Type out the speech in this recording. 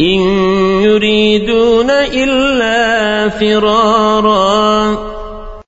إن يريدون إلا فرارا